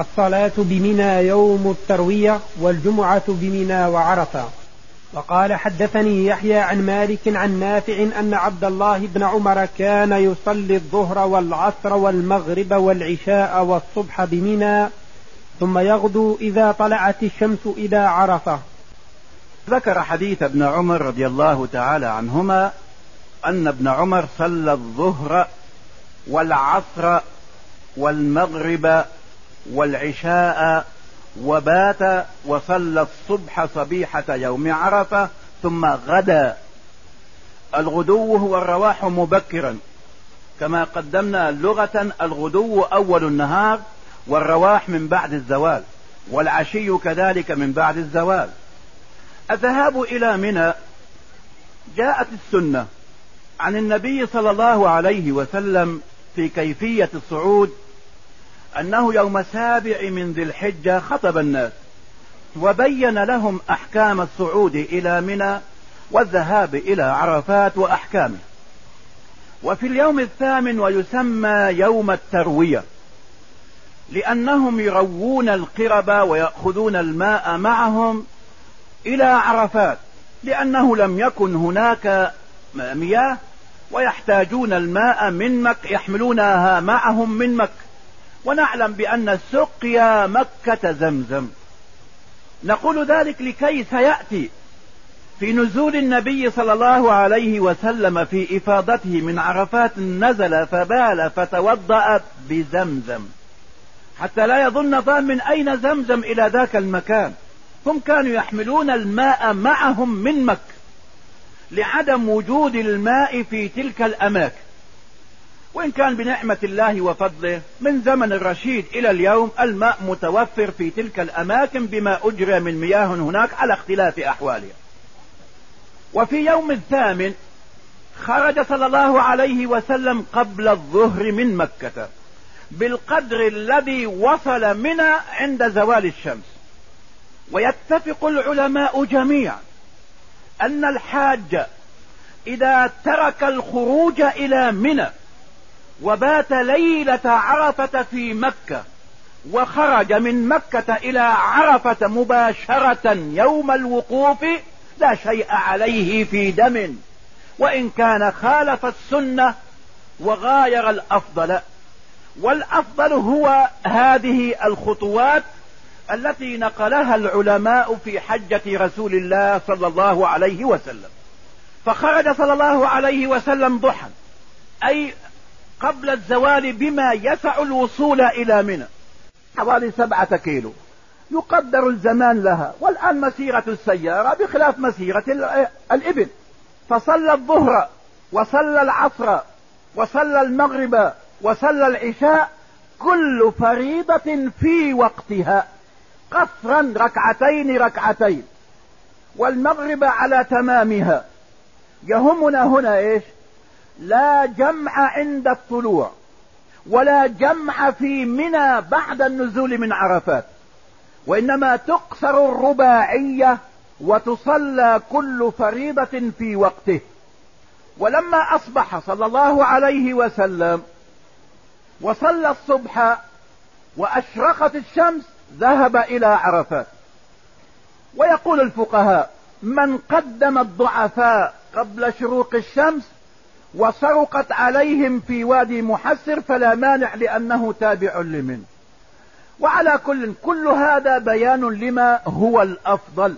الصلاة بمنى يوم التروية والجمعة بمنى وعرفة. وقال حدثني يحيى عن مالك عن نافع أن عبد الله بن عمر كان يصلي الظهر والعصر والمغرب والعشاء والصبح بمنى ثم يغدو إذا طلعت الشمس إلى عرفة. ذكر حديث ابن عمر رضي الله تعالى عنهما أن ابن عمر صلى الظهر والعصر والمغرب والعشاء وبات وصلى الصبح صبيحة يوم عرفة ثم غدا. الغدو هو الرواح مبكرا. كما قدمنا لغة الغدو أول النهار والرواح من بعد الزوال والعشي كذلك من بعد الزوال. الذهاب إلى منى جاءت السنة عن النبي صلى الله عليه وسلم في كيفية الصعود أنه يوم سابع من ذي الحجة خطب الناس وبين لهم أحكام الصعود إلى منى والذهاب إلى عرفات وأحكامه. وفي اليوم الثامن ويسمى يوم التروية لأنهم يروون القرب ويأخذون الماء معهم إلى عرفات لأنه لم يكن هناك مياه ويحتاجون الماء من مكة يحملونها معهم من مكة. ونعلم بأن سقيا مكة زمزم. نقول ذلك لكي سيأتي في نزول النبي صلى الله عليه وسلم في إفاضته من عرفات نزل فبال فتوضأ بزمزم. حتى لا يظن ظان من أين زمزم إلى ذاك المكان. هم كانوا يحملون الماء معهم من مكة لعدم وجود الماء في تلك الأماكن. وإن كان بنعمة الله وفضله من زمن الرشيد إلى اليوم الماء متوفر في تلك الأماكن بما أجرى من مياه هناك على اختلاف أحوالها. وفي يوم الثامن خرج صلى الله عليه وسلم قبل الظهر من مكة بالقدر الذي وصل منا عند زوال الشمس. ويتفق العلماء جميعا أن الحاج إذا ترك الخروج إلى منى وبات ليلة عرفة في مكة وخرج من مكة إلى عرفة مباشرة يوم الوقوف لا شيء عليه في دم. وإن كان خالف السنة وغاير الأفضل. والأفضل هو هذه الخطوات التي نقلها العلماء في حجة رسول الله صلى الله عليه وسلم. فخرج صلى الله عليه وسلم ضحى أي قبل الزوال بما يسع الوصول إلى منى. حوالي سبعة كيلو. يقدر الزمان لها. والآن مسيرة السيارة بخلاف مسيرة الإبل. فصلى الظهر وصلى العصر وصلى المغرب وصلى العشاء كل فريضة في وقتها. قصرا ركعتين ركعتين. والمغرب على تمامها. يهمنا هنا إيش؟ لا جمع عند الطلوع ولا جمع في منى بعد النزول من عرفات وإنما تقصر الرباعية وتصلى كل فريضة في وقته. ولما أصبح صلى الله عليه وسلم وصلى الصبح وأشرقت الشمس ذهب إلى عرفات. ويقول الفقهاء من قدم الضعفاء قبل شروق الشمس وسرقت عليهم في وادي محسر فلا مانع لأنه تابع لمن. وعلى كل كل هذا بيان لما هو الأفضل.